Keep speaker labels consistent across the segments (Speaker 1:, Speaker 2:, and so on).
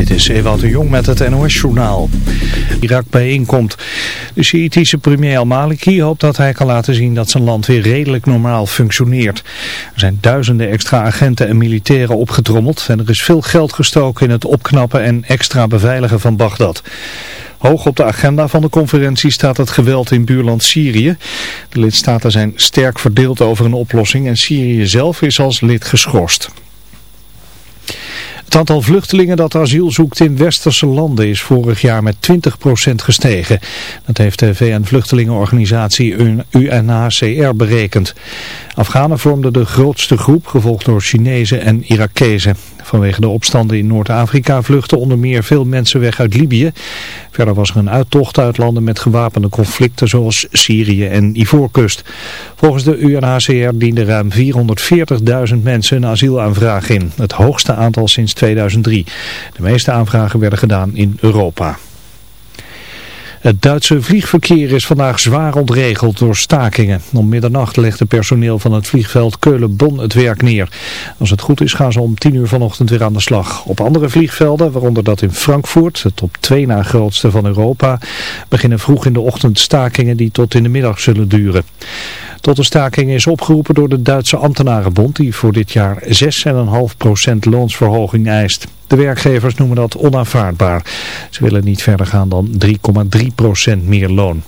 Speaker 1: Dit is Ewout de Jong met het NOS-journaal. Irak bijeenkomt. De Sjiitische premier al-Maliki hoopt dat hij kan laten zien dat zijn land weer redelijk normaal functioneert. Er zijn duizenden extra agenten en militairen opgetrommeld en er is veel geld gestoken in het opknappen en extra beveiligen van Bagdad. Hoog op de agenda van de conferentie staat het geweld in buurland Syrië. De lidstaten zijn sterk verdeeld over een oplossing en Syrië zelf is als lid geschorst. Het aantal vluchtelingen dat asiel zoekt in westerse landen is vorig jaar met 20% gestegen. Dat heeft de VN-vluchtelingenorganisatie UNHCR berekend. Afghanen vormden de grootste groep, gevolgd door Chinezen en Irakezen. Vanwege de opstanden in Noord-Afrika vluchten onder meer veel mensen weg uit Libië. Verder was er een uittocht uit landen met gewapende conflicten zoals Syrië en Ivoorkust. Volgens de UNHCR dienden ruim 440.000 mensen een asielaanvraag in. Het hoogste aantal sinds 2003. De meeste aanvragen werden gedaan in Europa. Het Duitse vliegverkeer is vandaag zwaar ontregeld door stakingen. Om middernacht legde personeel van het vliegveld Keulen-Bonn het werk neer. Als het goed is gaan ze om 10 uur vanochtend weer aan de slag. Op andere vliegvelden, waaronder dat in Frankfurt, het op twee na grootste van Europa, beginnen vroeg in de ochtend stakingen die tot in de middag zullen duren. Tot de staking is opgeroepen door de Duitse ambtenarenbond die voor dit jaar 6,5% loonsverhoging eist. De werkgevers noemen dat onaanvaardbaar. Ze willen niet verder gaan dan 3,3% meer loon.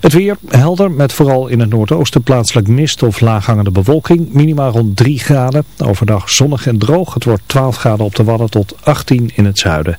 Speaker 1: Het weer helder met vooral in het noordoosten plaatselijk mist of laaghangende bewolking. Minimaal rond 3 graden. Overdag zonnig en droog. Het wordt 12 graden op de Wadden tot 18 in het zuiden.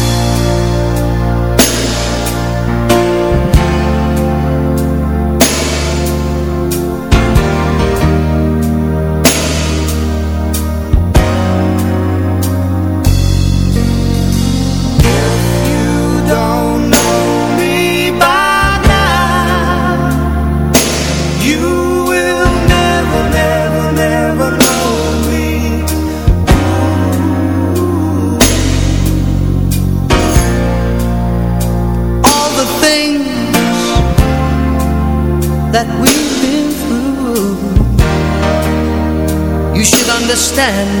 Speaker 2: and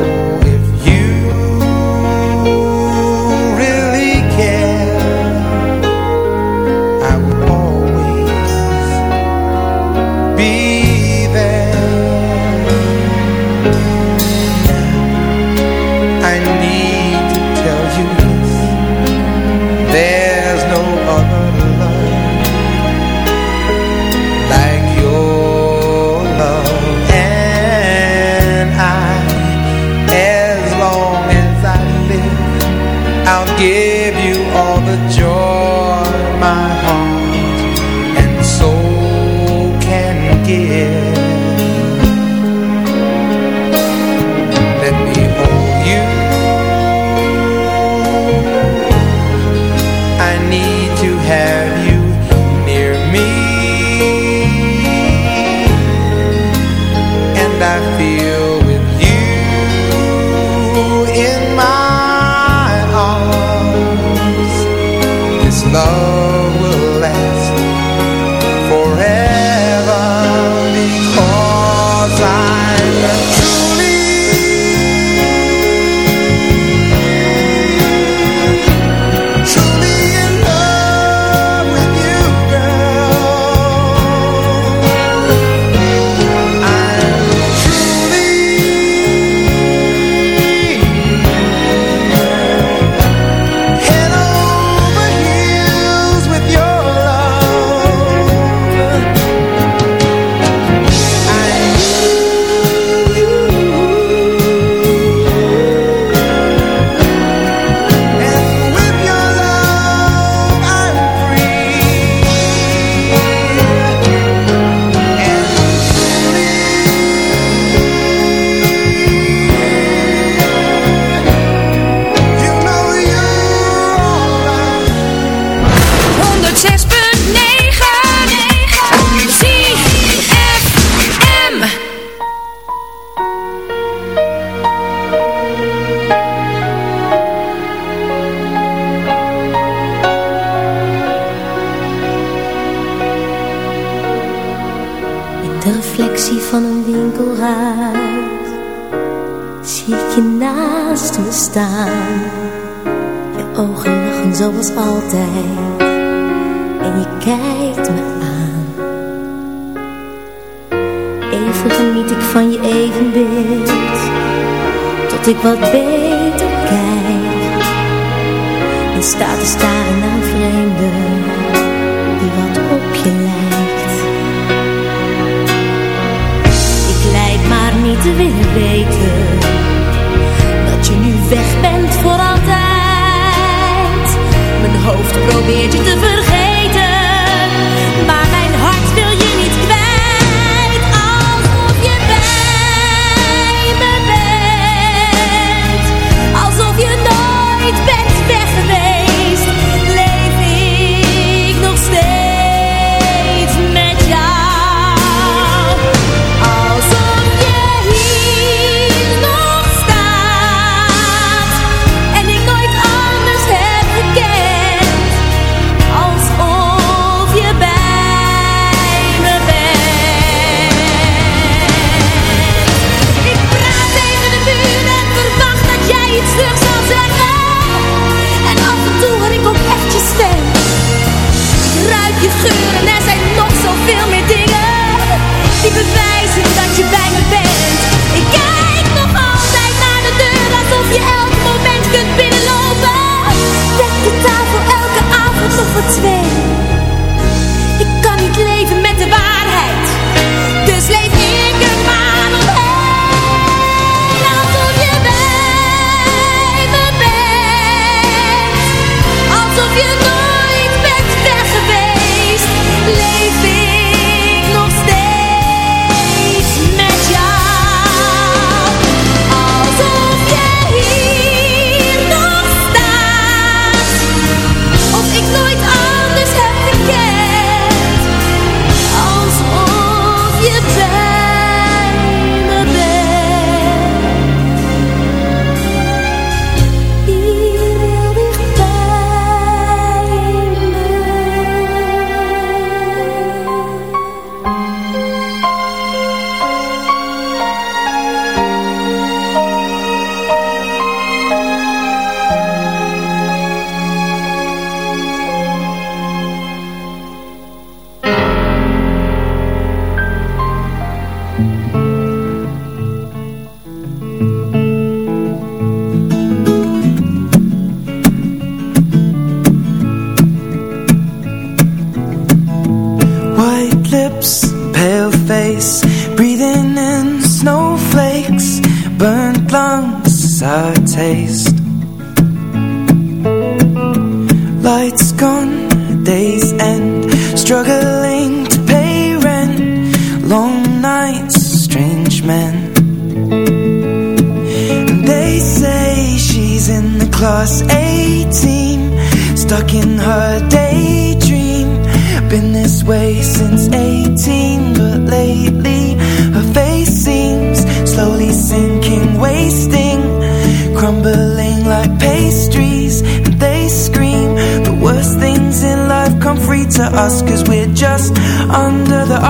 Speaker 2: lips, pale face, breathing in snowflakes, burnt lungs, I taste.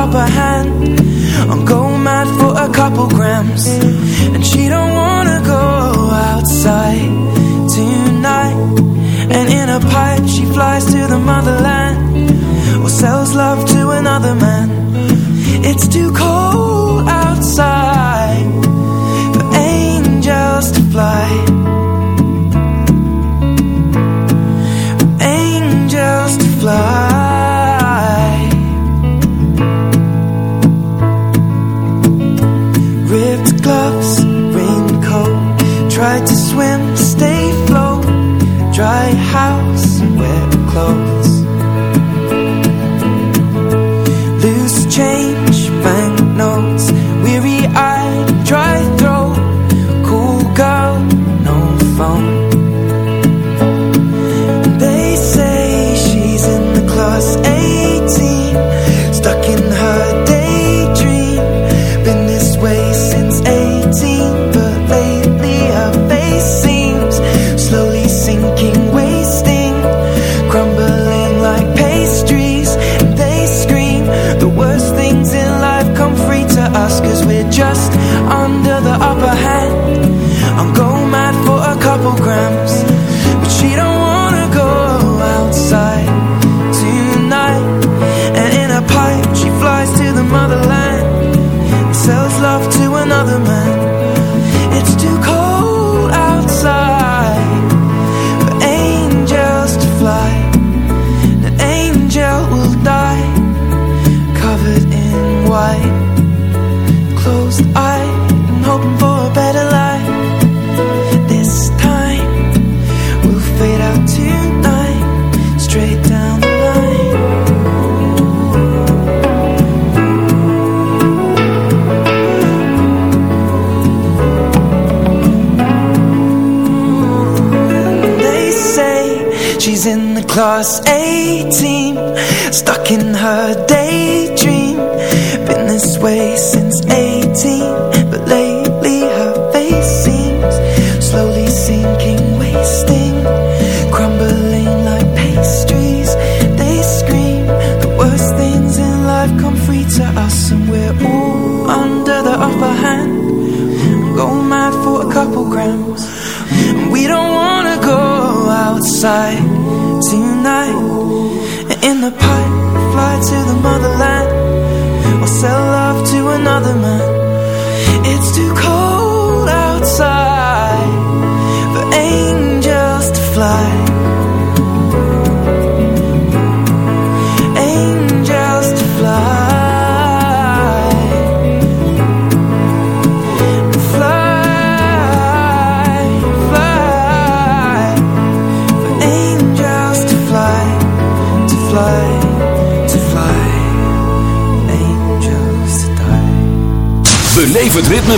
Speaker 2: upper hand I'm going mad for a couple grams. And she don't wanna go outside tonight. And in a pipe she flies to the motherland Or sells love to another man. It's too cold.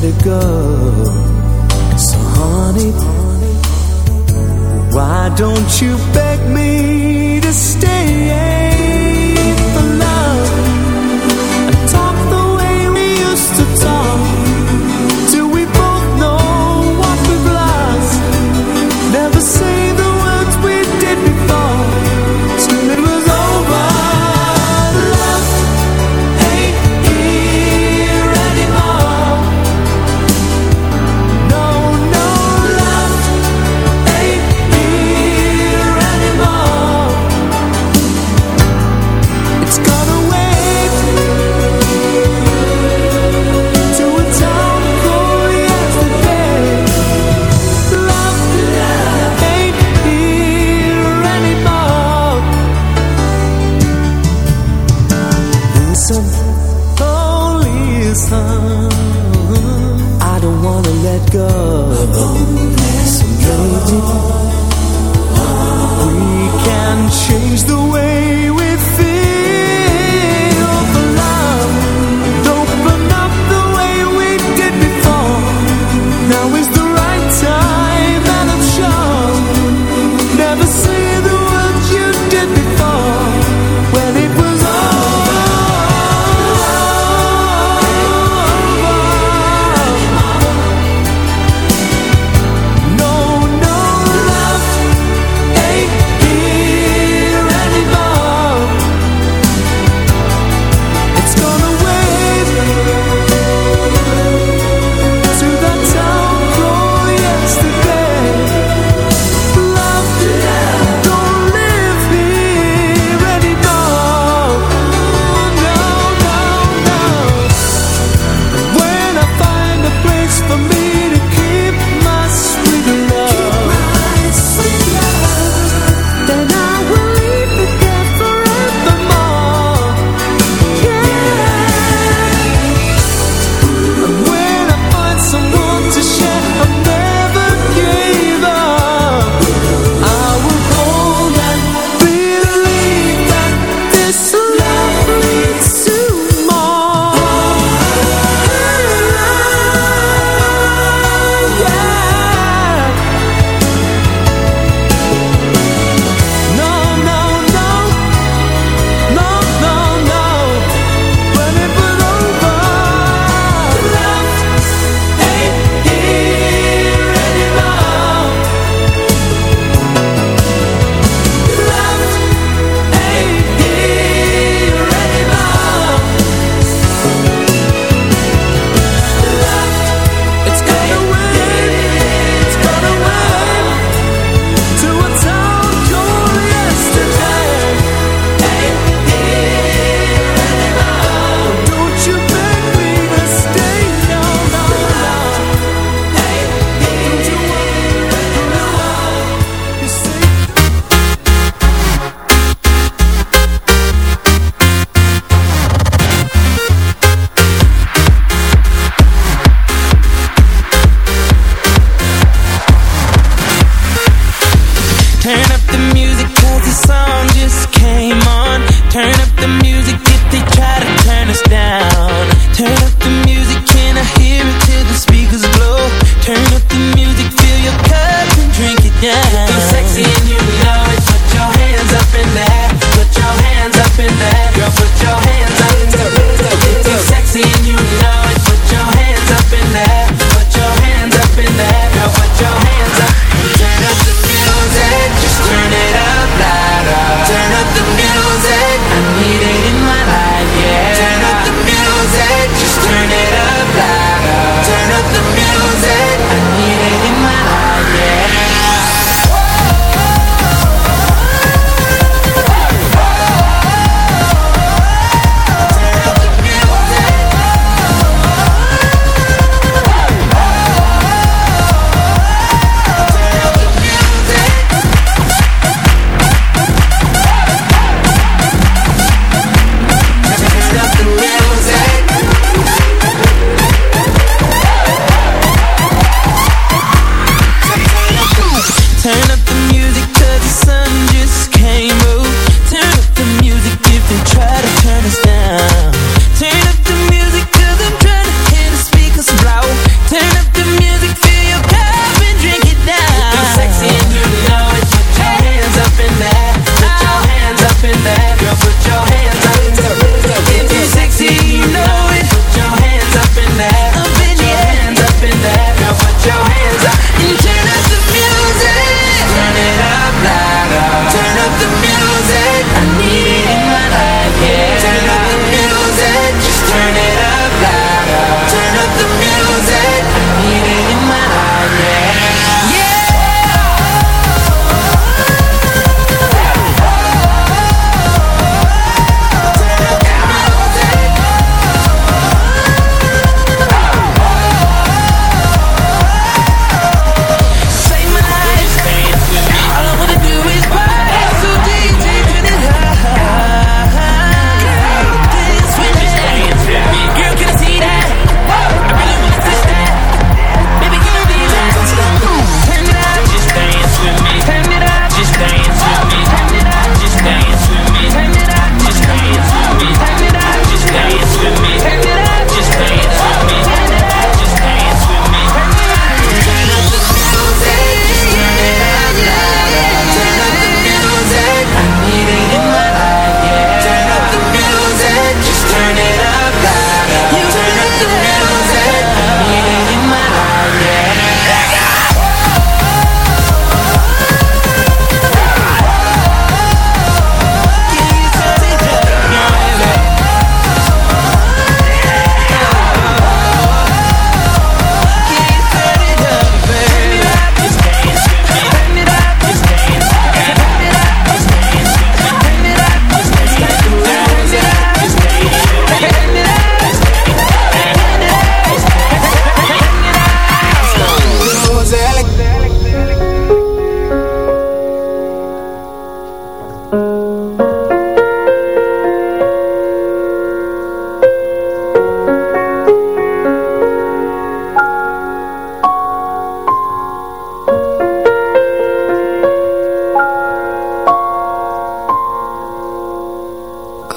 Speaker 3: to go. So, honey, why don't you beg me to stay?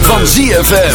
Speaker 4: van ZFM.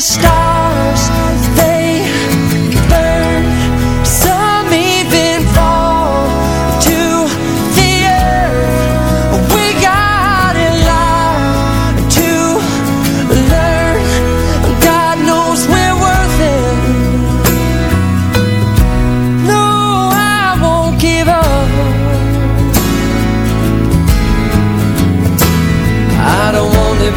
Speaker 2: even